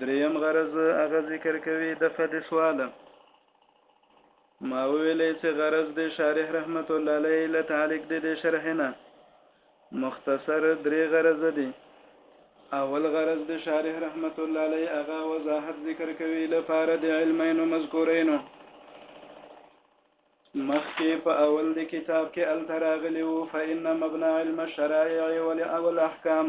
دریم غرض هغه ذکر کوي د فد سوال ما ویلې چې غرض د شارح رحمت الله علیه له تعلق د دې شرح نه مختصر درې غرض دي اول غرض د شارح رحمت الله علیه هغه وضاحت ذکر کوي لپاره د علمین مذکورین مخکې په اول د کتاب کې التراغلی وو فإن مبنى علم الشرائع والأحکام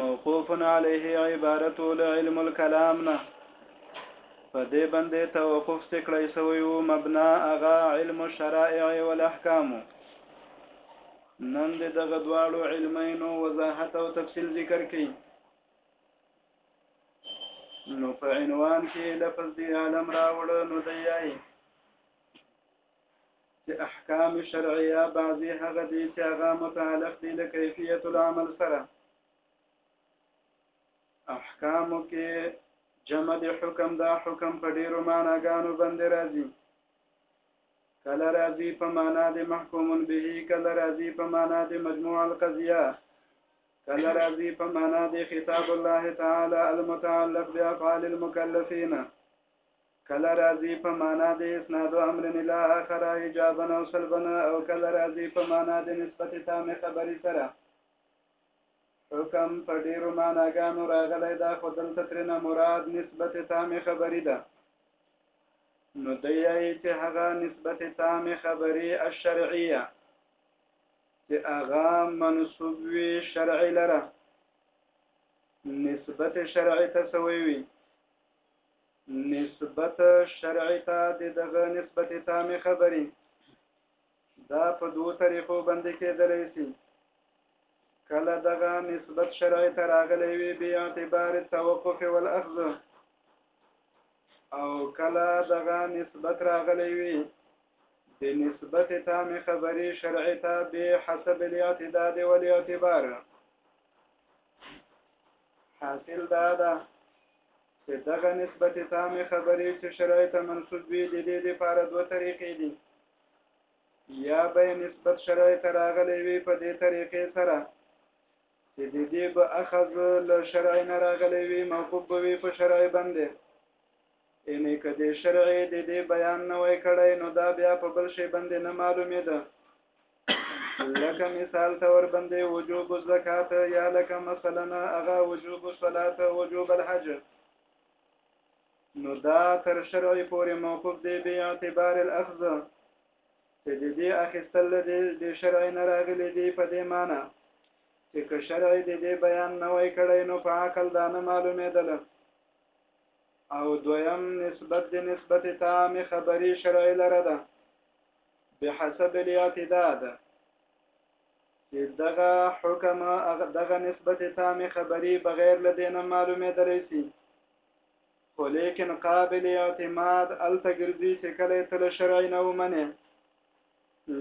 موقوف علیه عبارت له علم الکلام نه په دې باندې توقف څه کړی سوی وو مبنا اغا علم الشرائع والاحکام نن د دغه دواړو علمینو وضاحت او تفصیل ذکر کړي نو په عنوان کې لفظ دی عالم راوړ نو دی یای چې احکام شرعیه بعضی هغه دي چې هغه متعلق دي له کیفیت العمل سره احکام کې جمع د حکم دا حکم په ډیرو معناګانو باندې راځي کله راځي په معنا د محکوم به کله راځي په معنا د مجموع القضیه کله راځي په معنا د خطاب الله تعالی المتعلق بافعال المکلفین کله راځي په معنا د اسناد امر الى اخر ايجابا او سلبا او کله راځي په معنا د نسبت تام خبري سره حکم په ډیرو معناګانو راغلی دا خو دلته ترنه مراد نسبت تام خبري ده نو دی یې چې هغه نسبت تام خبري الشرعیه چې هغه منسوب وي شرعي لره نسبت شرعي ته سوی وي نسبت شرعی تا د دغه نسبت تامې خبرې دا په دوه طریقو باندې کېدلی سي کله دغه نسبت شرعي ته راغلی وي بې اعتبار توقف والاخذ او کله دغه نسبت راغلی وي د نسبت تام خبري شرعي ته به حسب الاعتداد والاعتبار حاصل دا ده چې دغه نسبت تامې خبرې چې شرای ته منصوب وي د دې لپاره دوه طریقې دي یا به نسبت شرای ته راغلی وي په دې طریقې سره چې د دې به اخذ له شرای نه راغلی وي موقوف به وي په شرای باندې یعنی که د شرعې د دې بیان نه وای کړی نو دا بیا په بل شی باندې نه معلومېده لکه مثال ته ور باندې وجوب الزکات یا لکه مثلا اغا وجوب الصلاه وجوب الحج نو دا تر شرعي پورې موقوف دی به اعتبار الاخذ چې د دې اخیستل دی د شرع نه راغلي دی په دې معنی چې که شرع د دې بیان نه وای کړی نو په عقل دا نه معلومېدل او دویم نسبت د نسبت تام خبري شرعي لره ده بحسب الاعتداد چې دغه حکم دغه نسبت تام خبري بغیر لدینه معلومه دلی سي خو لیکن قابل اعتماد التګرځي چې کله تل شرعي نه ومنه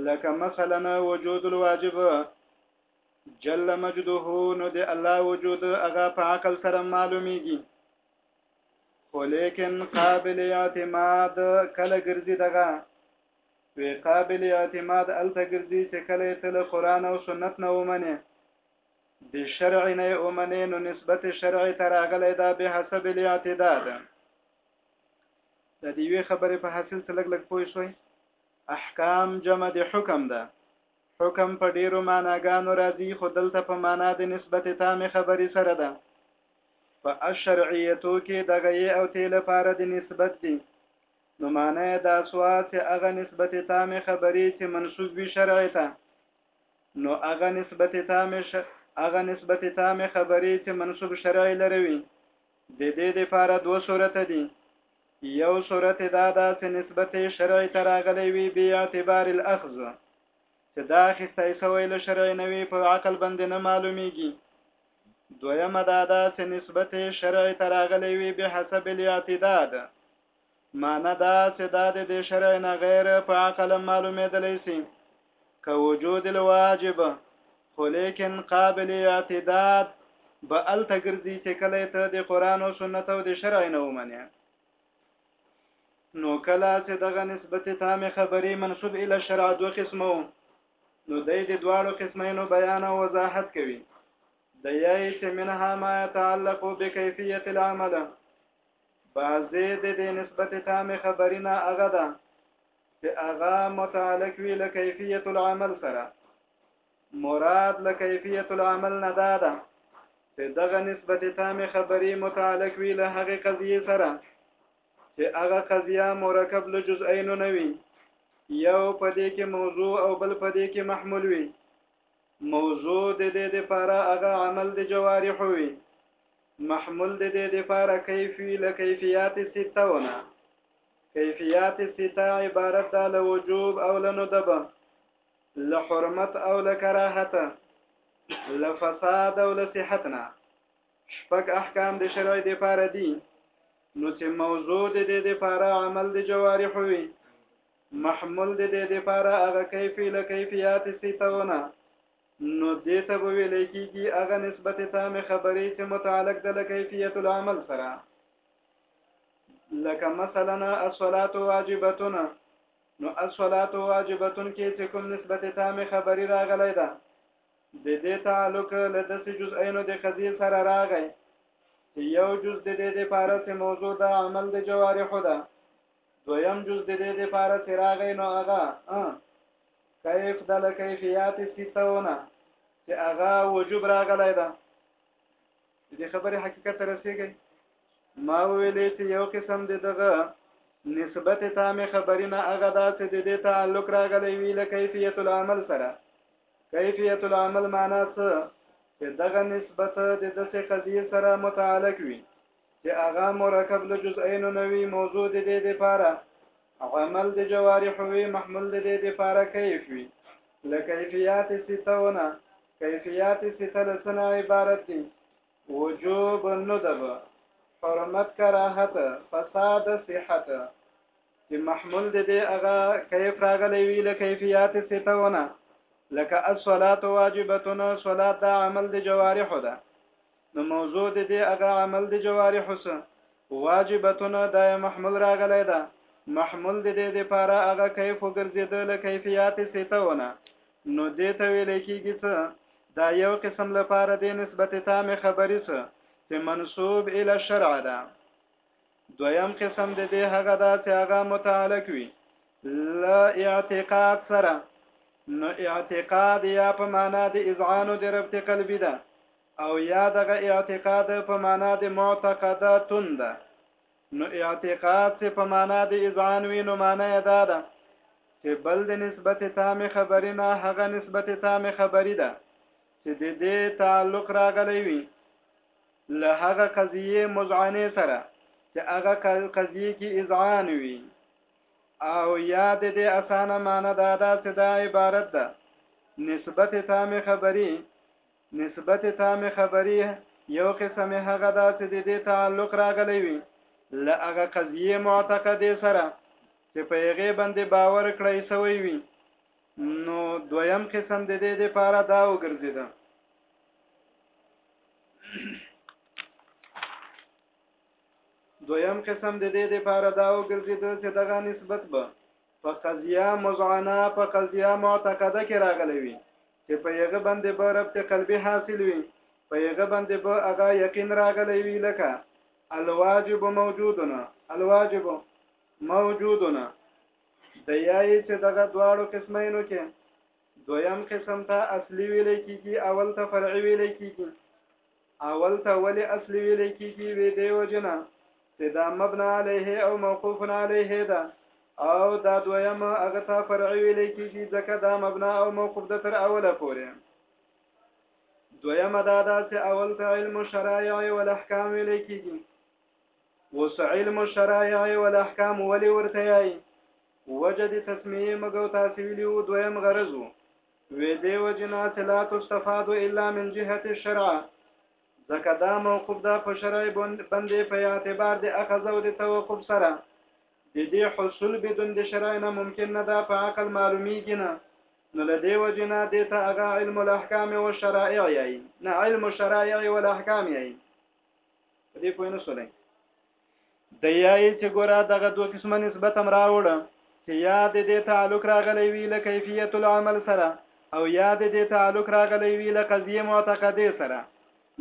لکه مثلا وجود الواجب جل مجده نو د الله وجود هغه په عقل سره معلومیږي خو لیکن قابل اعتماد کله ګرځي دغه وی قابل اعتماد الته ګرځي چې کله ته له قران او سنت نه ومنې د شرع نه ومنې نو نسبت شرع ته راغلی دا به حسب الاعتداد د دې وی خبرې په حاصل څلګ لګ پوي شوي احکام جمع د حکم ده حکم په ډیرو معناګانو راځي خو دلته په معنا د نسبت تام خبرې سره ده په الشرعیتو کې د غیې او تې لپاره د نسبت دي نو معنی دا سوا چې هغه نسبت تام خبرې چې منسوب وي شرع ته نو هغه نسبت تام ش... هغه نسبت تام خبرې چې منسوب شرع لروي د دې لپاره دوه صورت دي یو صورت دا ده چې نسبت شرع ته راغلی وي بیا اعتبار الاخذ چې دا اخیستی سوی له شرعي نوي په عقل باندې نه معلومیږي دویمه دا ده چې نسبت شرعي ته راغلی وي به حسب الاعتداد معنی دا چې دا د شرع نه غیر په عقل معلومېدلی سي که وجود الواجب خو لیکن قابل اعتداد به الته ګرځي چې کله ته د قران او سنت او د شرع نه ومنې نو کله چې دغه نسبت تام خبرې منسوب اله شرع دوه قسمو نو د دې دواړو قسمینو بیان او وضاحت کوي د یای چې منها ما يتعلق بکیفیت العمل بعضې د دې نسبت تام خبرې نه هغه ده چې هغه متعلق وي له کیفیت العمل سره مراد له کیفیت العمل نه دا ده چې دغه نسبت تام خبري متعلق وي له هغه قضیه سره چې هغه قضیه مرکب له جزئینو نه وي یو په دې کې موضوع او بل په دې کې محمول وي موضوع د دې لپاره هغه عمل د جوارح وي محمول د دې لپاره کیفی له کیفیات سته ونه کیفیات سته عبارت ده له وجوب او له ندبه له حرمت او له کراهت له فساد او له صحت نه شپږ احکام د شرع د پاره دي نو چې موضوع د دې د پاره عمل د جوارح وي محمول د دې د پاره هغه کیفی له کیفیات سیتونه نو دې ته به ویل کېږي هغه نسبت تام خبرې چې متعلق د کیفیت العمل سره لکه مثلا الصلاه واجبتنا نو الصلاه واجبه کې چې کوم نسبت تام خبري راغلی ده د دې تعلق له دس جزئینو د قضیه سره راغی چې یو جز د دې د پاره چې موضوع د عمل د جوارح ده دویم جز د دې د پاره چې راغی نو هغه کیف د لکیفیات ستونه چې هغه وجوب راغلی ده د دې خبرې حقیقت ته رسیږي ما ویلې چې یو قسم د دغه نسبت تامې خبرې نه هغه دا چې د دې تعلق راغلی وی له کیفیت العمل سره کیفیت العمل معنا څه چې دغه نسبت د دسې قضیه سره متعلق وي چې هغه مرکب له جزئین نه وي موضوع د دې لپاره عمل د جوارح وي محمول د دې لپاره کیف وي لکیفیات ستونه کیفیات سته له سنا عبارت دي وجوب الندب حرمت کراهت فساد صحت چې محمول د دې هغه کیف راغلی وی له کیفیات سته ونه لکه الصلاه واجبتنا صلات دا عمل د جوارح ده نو موضوع د دې هغه عمل د جوارح سره واجبتنا دا محمول راغلی ده محمول د دې لپاره هغه کیف وګرځیدل کیفیات سته ونه نو دې ته ویل کېږي څه دا یو قسم لپاره د نسبت تام خبرې څه چې منسوب اله الشرع ده دویم قسم د دې هغه دا چې هغه متعلق وي لا اعتقاد سره نو اعتقاد یا په معنا د اذعان د ربط قلبي ده او یا دغه اعتقاد په معنا د معتقداتون ده نو اعتقاد چې په معنا د اذعان وي نو معنا یې دا ده چې بل د نسبت تام خبرې نه هغه نسبت تام خبرې ده چې د دې تعلق راغلی وي له هغه قضیه مزعنه سره چې هغه قضیه کې اذعان وي او یا د دې اسانه معنی دا ده چې دا عبارت ده نسبت تام خبرې نسبت تام خبری یو قسم هغه ده چې د دې تعلق راغلی وي له هغه قضیه معتقده سره چې په هغه باندې باور کړی سوی وي نو دویم قسم د دې لپاره دا وګرځیدا دویم قسم د دې لپاره دا وګرځیدا چې دغه نسبت به په قضیه مزعنه په قضیه معتقده کې راغلی وي چې په یغه باندې به ربط قلبي حاصل وي په یغه باندې به هغه یقین راغلی وي لکه الواجب موجودنا الواجب موجودنا د یای چې دغه دواړو قسمینو کې دویم قسم ته اصلي ویل کیږي اول ته فرعي ویل کیږي اول ته ولې اصلي ویل کېږي وې دې وجنه چې دا مبنا علیه او موقوف علیه ده او دا دویم هغه ته فرعي ویل کېږي ځکه دا مبنا او موقوف ده تر اوله پورې دویم دا ده چې اول ته علم شرایع او احکام ویل کېږي اوس علم شرایع او احکام ولې ورته یایي وجد تسمیه مګو تاسو ویلو دویم غرض وو وې دې وجنا چې لا تستفاد الا من جهه الشرع ځکه دا موقوف ده په شرع باندې په اعتبار د اخذ او د توقف سره د دې حصول بدون د شرع نه ممکن نه ده په عقل معلومیږي نه نو لدې وجنا د ته هغه علم الاحکام او شرایع یې نه علم الشرایع والاحکام یې دې پوه نه سولای د یای چې ګوره دغه دوه قسمه نسبت هم راوړه چې یا د دې تعلق راغلی وی له کیفیت العمل سره او یا د دې تعلق راغلی وی له قضیه معتقده سره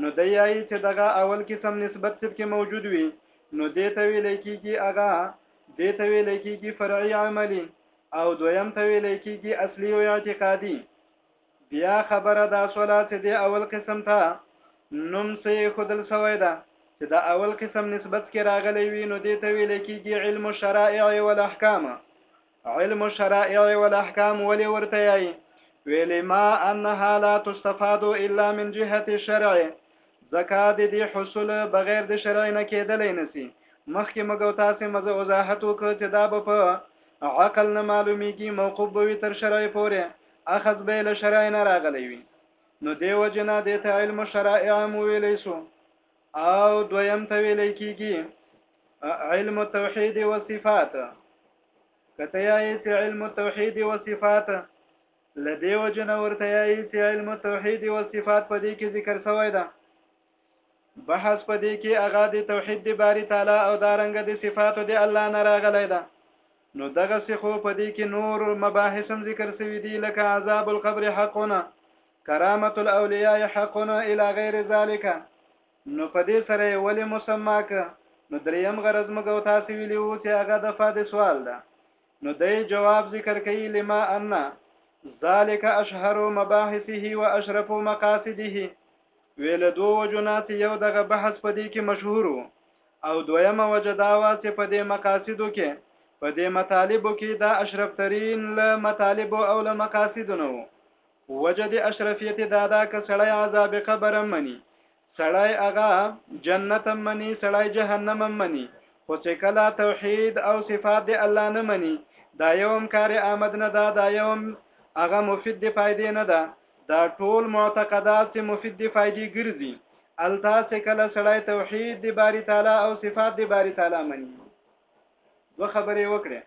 نو د یای چې دغه اول قسم نسبت چې کې موجود وي نو دې ته ویل کېږي هغه دې ته ویل کېږي فرعي عملی او دویم ته ویل کېږي اصلي او اعتقادي بیا خبره دا سوله چې د اول قسم ته نوم سي خودل سوی ده چې د اول قسم نسبت کې راغلی وي نو دې ته ویل کېږي علم الشرائع والاحکام علم الشرائع والاحکام ولې ورته یي ویل ما انها لا تستفاد الا من جهه الشرع ځکه د دې حصول بغیر د شرع نه کېدلی نسی مخکې مګو تاسو مزه وضاحت وکړ چې دا به په عقل نه معلومیږي موقوف به تر شرع پورې اخذ به له شرع نه راغلی وي نو دی وجنه د ته علم شرع عام ویلی سو او دویم ته ویل کیږي علم التوحید و صفات کته یې چې علم التوحید و صفات لدی وجنه ورته یې چې علم التوحید و صفات په دې کې ذکر شوی ده بحث په دې کې هغه د توحید د باری تعالی او دارنګ د صفاتو د الله نه راغلی ده نو دغه سخو په دې کې نور مباحث هم ذکر شوی دی لکه عذاب القبر حقونه کرامت الاولیاء حقونه الی غیر ذالک نو په دې سره ولې مسما ک نو دریم غرض موږ او تاسو ویلو چې هغه د فاد سوال ده نو د جواب ذکر کوي لما ان ذالک اشهر مباحثه واشرف مقاصده وی له دوه وجو نه چې یو دغه بحث په دې کې مشهور و او دویمه وجه دا وه چې په دې مقاصدو کې په دې مطالبو کې دا اشرف ترین له مطالبو او له مقاصدو نه و وجه د اشرفیت دا دا که سړی عذاب قبر مني سړی هغه جنت مني سړی جهنم مني خو چې کله توحید او صفات د الله نه مني دا یوم کار آمد نه دا دا یوم هغه مفید دی فائدې نه ده دا ټول معتقدات چې مفید دی فائدې ګرځي التا چې کله سړی توحید دی باری تعالی او صفات دی باری تعالی مني دوه خبرې وکړې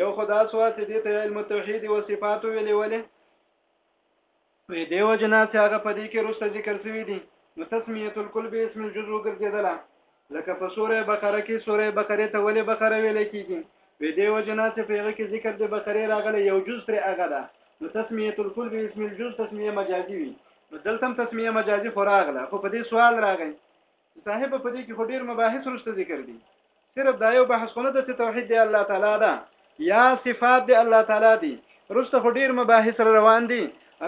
یو خدا سو چې دې ته علم توحید او صفات ویلې ولې په دې وجنا چې هغه په دې کې رسته ذکر شوی دی نو تسمیه الکل به اسم الجزء ګرځیدله لکه په سوره بقره کې سوره بقره ته ولې بقره ویل کیږي وې دی وجنا چې په هغه کې ذکر د بقره راغلی یو جز پر هغه ده نو تسمیه الکل به اسم الجز تسمیه مجازي وي نو دلته هم تسمیه مجازي خو راغله خو په دې سوال راغی صاحب په دې کې خو ډیر مباحث رسته ذکر دي صرف دا یو بحث خونه د توحید دی الله تعالی دا یا صفات دی الله تعالی دی رسته خو ډیر مباحث روان دي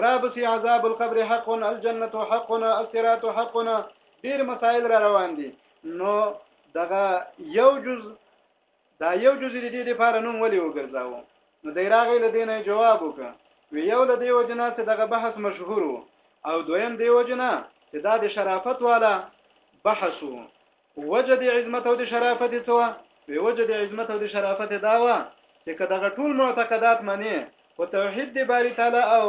رابسي عذاب القبر حق الجنه حق الصراط حق ډیر مسائل را روان دي نو دغه یو جز دا یو جز دې دې لپاره نوم ولې وګرځاو نو دی راغی له دینه جواب وکړ وی یو له دیو جنا چې دغه بحث مشهور وو او دویم دیو جنا چې دا د شرافت والا بحث وو وجه د عظمت او د شرافت څه وو وی وجه د عظمت او د شرافت دا وو چې کداغه ټول معتقدات منی او توحید د باری تعالی او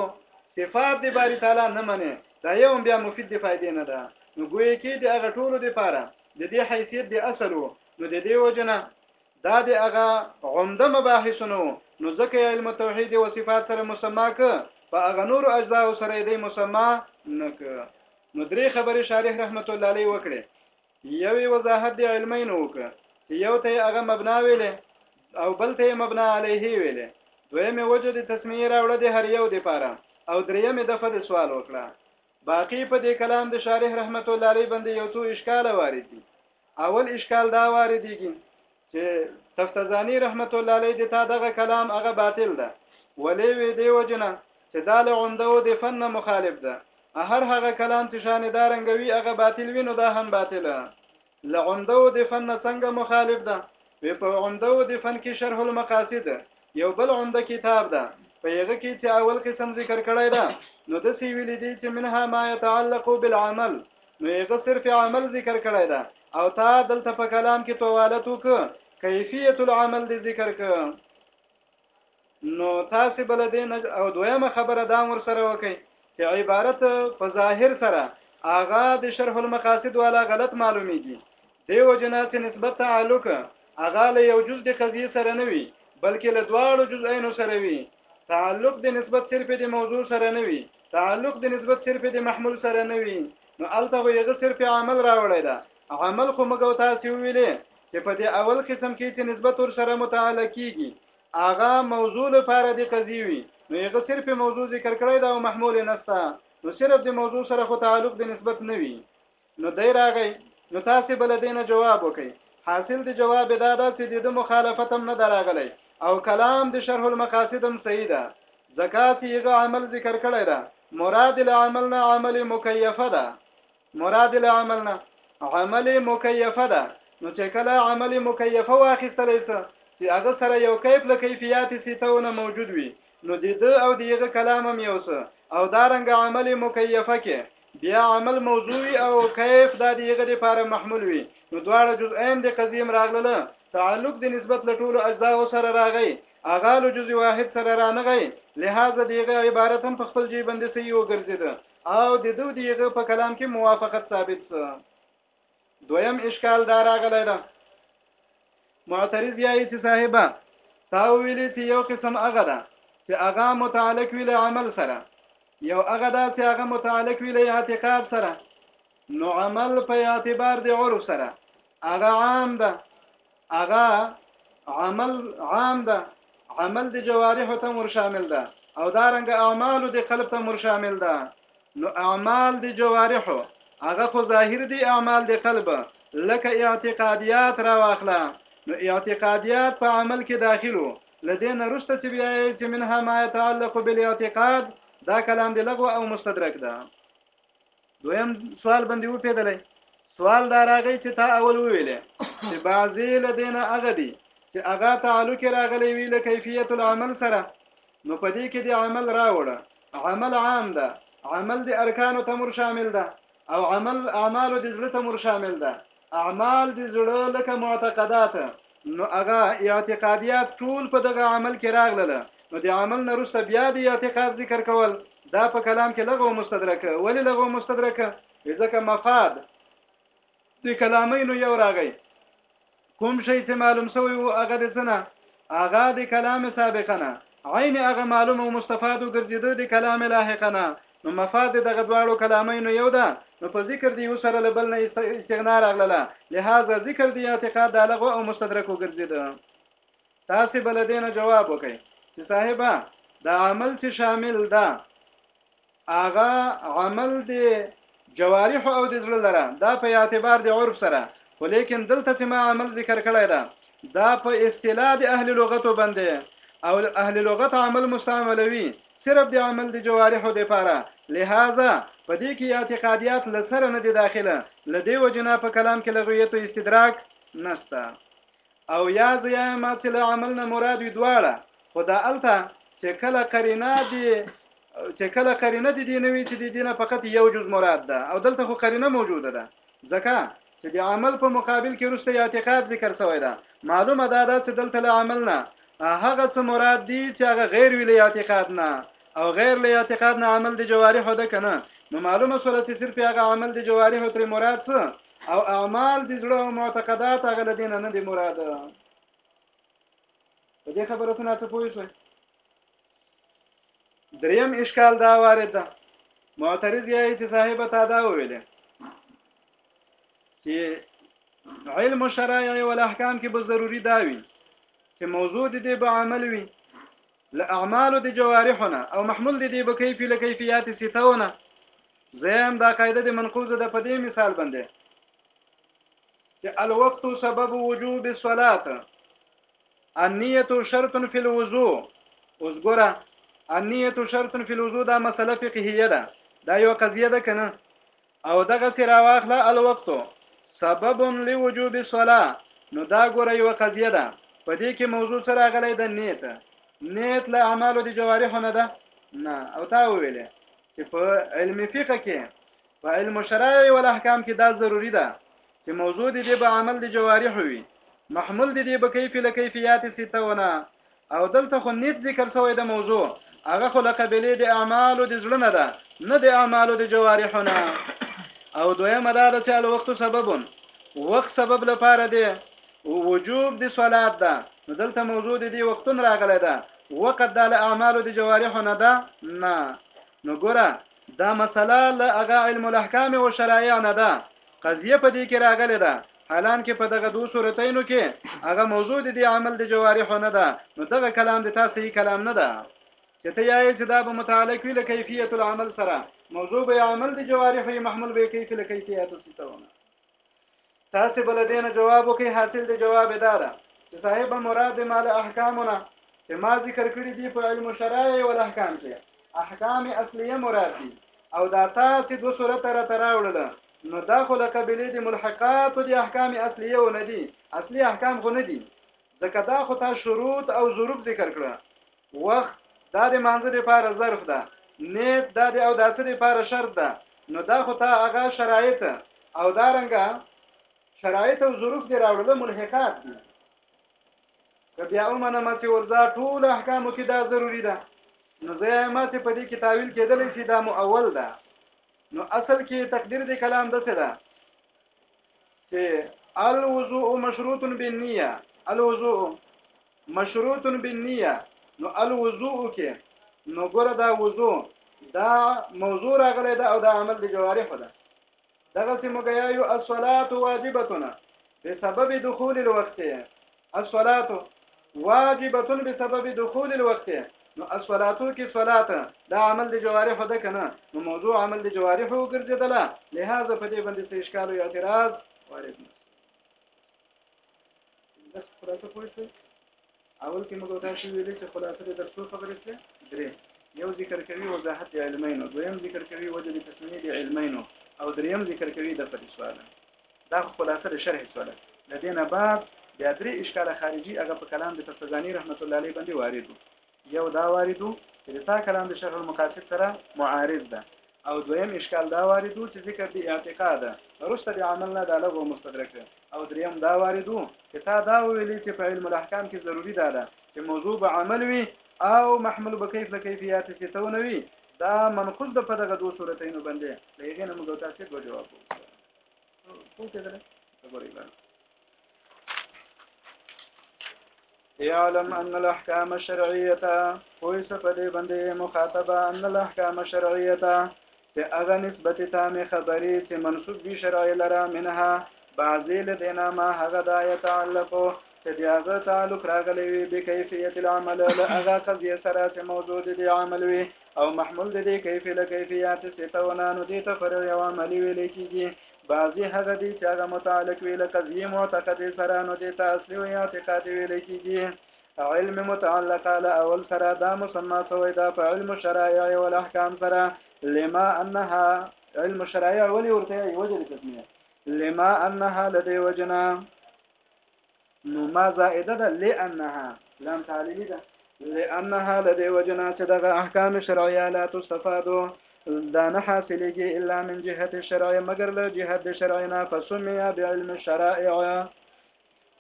صفات د باری تعالی نه منی دا یو بیا مفید دی فائدې نه ده نو ګویا کې د هغه ټولو د پاره د دې حیثیت د اصل نو د دې وجنه دا د هغه عمده مباحثونو نو ځکه علم توحید او صفات سره مسما ک په هغه نور اجزا سره دې مسما نک نو درې خبرې شارح رحمت الله علیه وکړي یوې وضاحت دی علمین وکړه چې یو ته یې هغه مبنا ویلې او بل ته یې مبنا علیه ویلې دویمې وجه د تسمیه راوړه د هر یو دپاره او دریمې دفعه د سوال وکړه باقی په دې کلام د شارح رحمت الله علیه باندې یو څو اشکال وارد دي اول اشکال دا واردېږي چې تفتزانی رحمت الله علیه د تا دغه کلام هغه باطل ده ولې وی دی وجنه چې دا له عمده او د فن مخالف ده هر هغه کلام چې شان دارنګوي هغه باطل وي نو دا هم باطله له عمده او د فن څنګه مخالف ده وی په عمده او د فن کې شرح المقاصد یو بل عمده کتاب ده په یغه کې چې اول قسم ذکر کړی ده نو د سی ویل دي چې منها ما يتعلق بالعمل نو هغه صرف عمل ذکر کړی دا او تا دلته په کلام کې توالت وک کیفیت العمل دې ذکر ک نو تاسو بل دې نه او دویمه خبره دا مر سره وکي چې عبارت په ظاهر سره اغا د شرح المقاصد والا غلط معلومیږي دیو جنا چې نسبت تعلق هغه له یو جز د قضیه سره نه وي بلکې له دواړو جزئینو سره وي تعلق د نسبت صرف د موضوع سره نه وي تعلق د نسبت صرف د محمول سره نه وي نو الته یغه صرف عمل راوړی دا عمل خو موږ تاسو ویلې چې په دې اول قسم کې چې نسبت ور سره متعالی کیږي اغه موضوع لپاره د قضیه وي نو یغه صرف موضوع ذکر کړی دا او محمول نستا نو صرف د موضوع سره خو تعلق د نسبت نه وي نو دی راغی نو تاسو بل دینه جواب وکي حاصل دی جواب دا ده چې د مخالفت هم نه دراغلی او کلام د شرح المقاصد هم صحیح ده زکات یغه عمل ذکر کړی ده مراد له عمل نه عمل مکیفه ده مراد له عمل نه عمل مکیفه ده نو چې کله عمل مکیفه واخیستل شي چې هغه سره یو کیف له کیفیت سیتونه موجود وي نو د د او دیغه کلام هم یو څه او دارنګ عمل مکیفه کې بیا عمل موضوع وي او کیف دا د هغه لپاره محمول وي نو دواړه جزئین د قضیم راغله تعلق د نسبت له ټولو اجزا سره راغی اغه له جز واحد سره رانغی لہذا دیغه عبارت هم په خپل جی بندې سي وګرځید او د دو دیغه په کلام کې موافقت ثابت سو دویم اشکال دا راغلی ده معترض یایي چې صاحبه تا ویلي چې یو قسم هغه ده چې هغه متعلق وي له عمل سره یو هغه ده چې هغه متعلق وي له اعتقاد سره نو عمل په اعتبار د عرف سره هغه عام ده اغا عمل عام ده عمل د جوارح ته مر شامل ده او دا رنګ اعمال د قلب ته مر شامل ده نو اعمال د جوارح هغه خو ظاهر دي اعمال د قلب لکه اعتقادیات را واخله نو اعتقادیات په عمل کې داخلو لدین رسته چې بیا چې منها ما يتعلق بالاعتقاد دا کلام دی لغو او مستدرک ده دویم سوال باندې و پیدلې سوال دا راغی چې تا اول ویلې چې بعضی لدینه هغه دي چې هغه تعلق راغلی وی له کیفیت العمل سره نو په دې کې د عمل راوړه عمل عام ده عمل د ارکانو تمر شامل ده او عمل اعمال د زړه تمر شامل ده اعمال د زړه لکه معتقدات نو هغه اعتقادیات ټول په دغه عمل کې راغلل نو د عمل نه رسته بیا د اعتقاد ذکر کول دا په کلام کې لغو مستدرک ولی لغو مستدرک ځکه مفاد د کلامینو یو راغی کوم شی چې معلوم شوی وو هغه د سنه هغه د کلام سابقنه عین هغه معلوم او مستفاد ګرځیدو د کلام لاحقنه نو مفاد دغه دواړو کلامینو یو ده نو په ذکر دی یو سره له بل نه استغنا راغله لہذا ذکر دی اعتقاد د لغو او مستدرک وګرځید تاسو بل دینه جواب وکئ چې صاحبہ دا عمل څه شامل ده اغا عمل دی جوارح او د زړه لره دا په اعتبار د عرف سره خو لیکن دلته چې ما عمل ذکر کړی ده دا په اصطلاح د اهل لغتو باندې او اهل لغت عمل مستعملوي صرف د عمل د جوارحو دپاره لهذا په دې کې اعتقادیات له سره نه دي داخله له دې وجنا په کلام کې لغویت او استدراک نسته او یا زیا ما چې له عمل نه مراد وي دواړه خو دا الته چې کله قرینه دي چې کله قرینه دي دي نوي چې دي دینه فقط یو جز مراد ده او دلته خو قرینه موجوده ده ځکه چې د عمل په مقابل کې وروسته اعتقاد ذکر شوی ده معلومه ده دا چې دلته له عمل نه هغه څه مراد دي چې هغه غیر ویلي اعتقاد نه او غیر له اعتقاد نه عمل د جوارح ده کنه نو معلومه سره چې صرف هغه عمل د جوارح تر مراد څه او اعمال د زړه او معتقدات هغه لدین نه دی مراد په دې خبره څه نه څه پوه شئ دریم اشکال دا وارد ده معترض یې چې صاحب تا دا ویلې چې علم الشرایع والاحکام کې به ضروری دا وي چې موضوع دې به عمل وي لاعمال د جوارحنا او محمول دې به کیفی لکیفیات ستونه زم دا قاعده د منقوزه د په دې مثال باندې چې الوقت سبب وجوب الصلاه النیت شرط فی الوضو اوس ګوره النیت شرط فی الوضو دا مسله فقهیه ده دا یو قضیه ده کنه او دغه سره واخله الوقت سبب لوجوب الصلاه نو دا ګوره یو قضیه ده په دې کې موضوع سره غلې ده نیت نیت له اعمالو د جوارح نه ده نه او تا ویلې چې په علم فقه کې په علم الشرائع والاحکام کې دا ضروری ده چې موضوع دې دې به عمل دې جوارح وي محمول دې دې به کیفی لکیفیات ستونه او دلته خو نیت ذکر شوی د موضوع هغه خو لقبلې د اعمالو د زړه نه ده نه د اعمالو د جوارحونه او دویمه دا ده چې الوقت سببون وخت سبب لپاره دی وجوب د صلات ده نو دلته موضوع دی وختون راغلی ده وقت د اعمالو د جوارح نه ده نه نو ګوره دا مسله له هغه علم الاحکام او شرایع نه ده قضیه په دې کې راغلې ده حالان کې په دغه دوه صورتینو کې هغه موضوع دي د عمل د جوارح نه ده نو دغه کلام د تاسو یې کلام نه ده چې ته یې چې دا به متعلق وي له کیفیت العمل سره موضوع به عمل د جوارح محمول به کیفیت له کیفیت ستونه تاسو بل دې نه جواب وکي حاصل دې جواب دار چې صاحب مراد مال احکامونه چې ما ذکر کړی دی په علم شرایع او احکام کې احکام اصليه مراد دي او دا تاسو دو صورت را تراوړل نو دا خو لکه بلې د ملحقات او د احکام اصليه و نه دي اصلي احکام خو نه دي ځکه دا خو تا شروط او ظروف ذکر کړه وخت دا د مانځه د پاره ظرف ده نیت دا د او داسې د پاره شرط ده نو دا خو تا هغه شرایط او دا رنګه شرایط او ظروف دی راوړل ملحقات دي که بیا ومنه مته ورځه ټول احکامو کې دا ضروری ده نو زه ماته په دې کې تعویل کېدلې چې دا مو اول ده نو اصل کې تقدیر دې کلام د څه ده چې الوضوء مشروط بالنیه الوضوء مشروط بالنیه نو الوضوء کې نو ګره دا وضو دا موضوع راغلی دا او دا عمل د جوارح ده دغه سیمه غیا یو الصلاه واجبتنا بسبب دخول الوقت الصلاه واجبه بسبب دخول الوقت نو الصلاتو کې صلات دا عمل د جوارح ده کنه نو موضوع عمل د جوارح وګرځیدله لہذا په دې باندې څه اشکال او اعتراض وارد نه درس خلاصه پوه شئ اول کې موږ تاسو ویلې چې خلاصه د درسو خبرې شوې درې یو ذکر کوي وضاحت د علمینو دویم ذکر کوي وجه د تسمیه د علمینو او دریم ذکر کوي د فري سواله دا خلاصه د شرح سواله لدينا بعد بیا درې اشکال خارجي هغه په کلام د تفتزانی رحمت الله علیه باندې وارد یو دا وارد و چې د تا کلام د شرح المقاصد سره معارض ده او دویم اشکال دا وارد و چې ذکر د اعتقا ده وروسته د عمل نه دا لغو مستدرک او دریم دا وارد و چې تا دا ویلي چې په علم الاحکام کې ضروري دا ده چې موضوع به عمل وي او محمل به کیف له کیفیات سیتو نه وي دا منقوص ده په دغه دوه صورتینو باندې له هغې نه موږ تاسو دوه جواب وکړو څه کېدل خبرې باندې يعلم ان الاحکام الشرعیه کوئی څه په دې باندې مخاطبه ان الاحکام الشرعیه چې هغه نسبت تامه خبرې چې منسوب وي شرعي لره منها بعضی لدینا ما هغه دا يتعلق چې دی هغه تعلق راغلی وي به کیفیت العمل له هغه قضیه سره چې موجود دی عمل وي او محمول دی کیفیت له کیفیت ستونه نو دې ته فرع عملی ویل کیږي بعضي هغه دي چې هغه متعلق وي له قضیه معتقدې سره نو دې ته اصلي وي اعتقادي ویل کېږي علم متعلقه له اول سره دا مسمى سوی دا په علم شرایع او احکام سره لما انها علم شرایع ولې ورته یو وجه تسمیه لما انها لدی وجنا نو ما زائده ده لانها لام تعلیلی ده لانها لدی وجنا چې دغه احکام شرعیه لا تستفادو دا نه حاصلېږي الا من جهت الشرع مگر له جهت د شرع نه فسمي بعلم الشرائع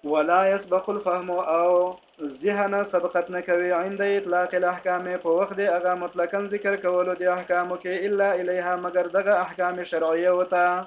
ولا يسبق الفهم او ذهن سبقت نه کوي عند اطلاق الاحکام په وخت د هغه مطلقاً ذکر کولو د احکامو کې الا الیها مگر دغه احکام شرعیه وته